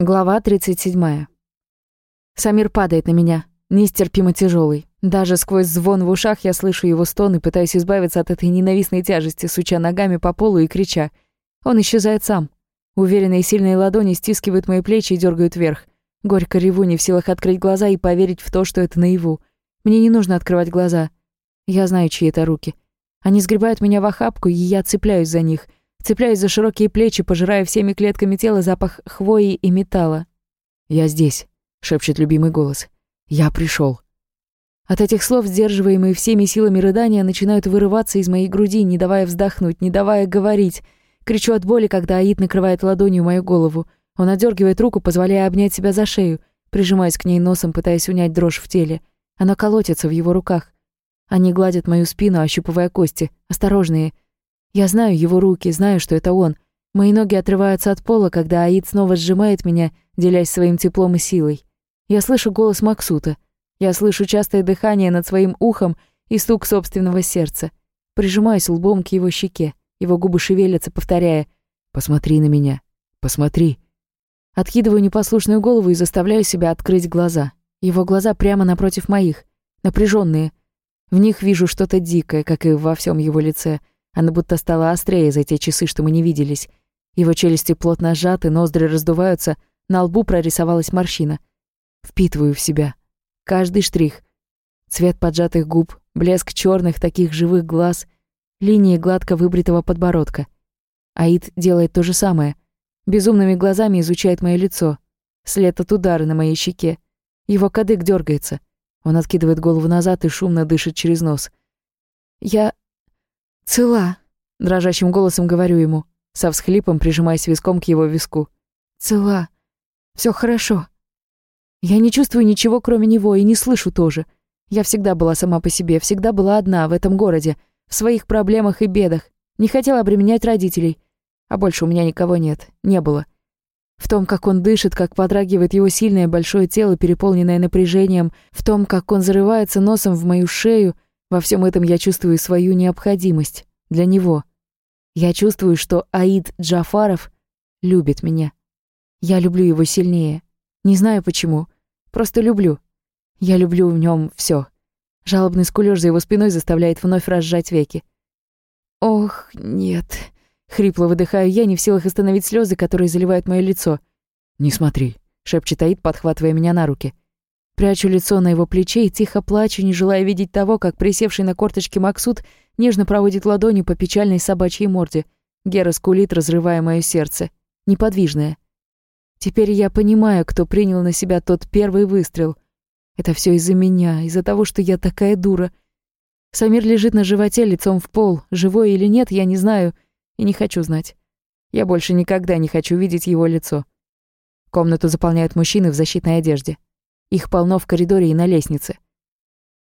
Глава 37. Самир падает на меня, нестерпимо тяжелый. Даже сквозь звон в ушах я слышу его стон и пытаюсь избавиться от этой ненавистной тяжести, суча ногами по полу и крича. Он исчезает сам. Уверенные сильные ладони стискивают мои плечи и дергают вверх. Горько реву, не в силах открыть глаза и поверить в то, что это наяву. Мне не нужно открывать глаза. Я знаю, чьи это руки. Они сгребают меня в охапку, и я цепляюсь за них — Цепляюсь за широкие плечи, пожирая всеми клетками тела запах хвои и металла. «Я здесь», — шепчет любимый голос. «Я пришел. От этих слов, сдерживаемые всеми силами рыдания, начинают вырываться из моей груди, не давая вздохнуть, не давая говорить. Кричу от боли, когда Аид накрывает ладонью мою голову. Он отдергивает руку, позволяя обнять себя за шею, прижимаясь к ней носом, пытаясь унять дрожь в теле. Она колотится в его руках. Они гладят мою спину, ощупывая кости, осторожные — я знаю его руки, знаю, что это он. Мои ноги отрываются от пола, когда Аид снова сжимает меня, делясь своим теплом и силой. Я слышу голос Максута. Я слышу частое дыхание над своим ухом и стук собственного сердца. Прижимаюсь лбом к его щеке. Его губы шевелятся, повторяя «Посмотри на меня, посмотри». Откидываю непослушную голову и заставляю себя открыть глаза. Его глаза прямо напротив моих, напряженные. В них вижу что-то дикое, как и во всем его лице — она будто стала острее за те часы, что мы не виделись. Его челюсти плотно сжаты, ноздри раздуваются, на лбу прорисовалась морщина. Впитываю в себя. Каждый штрих. Цвет поджатых губ, блеск черных таких живых глаз, линии гладко выбритого подбородка. Аид делает то же самое. Безумными глазами изучает мое лицо. След от удара на моей щеке. Его кадык дергается. Он откидывает голову назад и шумно дышит через нос. Я «Цела», — дрожащим голосом говорю ему, со всхлипом прижимаясь виском к его виску. «Цела. Все хорошо. Я не чувствую ничего, кроме него, и не слышу тоже. Я всегда была сама по себе, всегда была одна в этом городе, в своих проблемах и бедах. Не хотела обременять родителей. А больше у меня никого нет, не было. В том, как он дышит, как подрагивает его сильное большое тело, переполненное напряжением, в том, как он зарывается носом в мою шею, во всем этом я чувствую свою необходимость для него. Я чувствую, что Аид Джафаров любит меня. Я люблю его сильнее. Не знаю почему. Просто люблю. Я люблю в нем все. Жалобный скулёж за его спиной заставляет вновь разжать веки. «Ох, нет», — хрипло выдыхаю я, не в силах остановить слезы, которые заливают мое лицо. «Не смотри», — шепчет Аид, подхватывая меня на руки. Прячу лицо на его плече и тихо плачу, не желая видеть того, как присевший на корточке Максут нежно проводит ладонью по печальной собачьей морде. Гера скулит, разрывая мое сердце. Неподвижное. Теперь я понимаю, кто принял на себя тот первый выстрел. Это все из-за меня, из-за того, что я такая дура. Самир лежит на животе, лицом в пол. Живой или нет, я не знаю и не хочу знать. Я больше никогда не хочу видеть его лицо. Комнату заполняют мужчины в защитной одежде. Их полно в коридоре и на лестнице.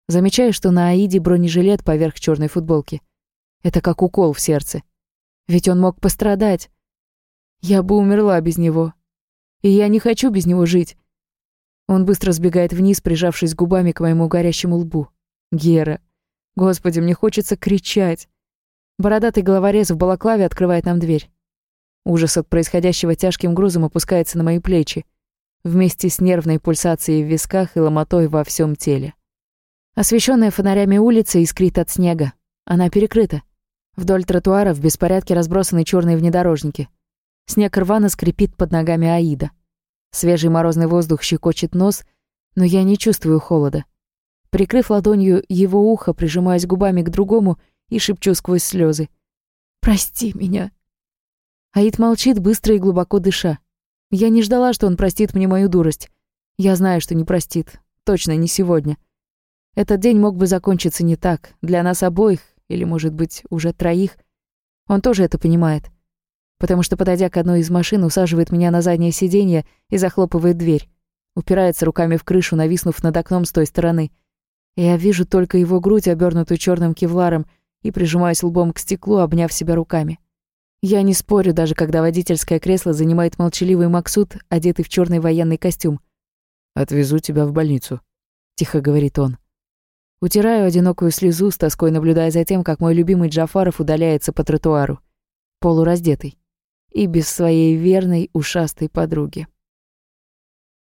Замечаю, что на Аиде бронежилет поверх черной футболки. Это как укол в сердце. Ведь он мог пострадать. Я бы умерла без него. И я не хочу без него жить. Он быстро сбегает вниз, прижавшись губами к моему горящему лбу. Гера. Господи, мне хочется кричать. Бородатый головорез в балаклаве открывает нам дверь. Ужас от происходящего тяжким грузом опускается на мои плечи вместе с нервной пульсацией в висках и ломотой во всем теле. Освещенная фонарями улица искрит от снега. Она перекрыта. Вдоль тротуара в беспорядке разбросаны черные внедорожники. Снег рвано скрипит под ногами Аида. Свежий морозный воздух щекочет нос, но я не чувствую холода. Прикрыв ладонью его ухо, прижимаясь губами к другому и шепчу сквозь слезы. «Прости меня». Аид молчит, быстро и глубоко дыша. Я не ждала, что он простит мне мою дурость. Я знаю, что не простит. Точно не сегодня. Этот день мог бы закончиться не так. Для нас обоих, или, может быть, уже троих. Он тоже это понимает. Потому что, подойдя к одной из машин, усаживает меня на заднее сиденье и захлопывает дверь. Упирается руками в крышу, нависнув над окном с той стороны. Я вижу только его грудь, обернутую черным кевларом, и прижимаюсь лбом к стеклу, обняв себя руками. Я не спорю, даже когда водительское кресло занимает молчаливый Максут, одетый в черный военный костюм. «Отвезу тебя в больницу», — тихо говорит он. Утираю одинокую слезу, с тоской наблюдая за тем, как мой любимый Джафаров удаляется по тротуару, полураздетый, и без своей верной ушастой подруги.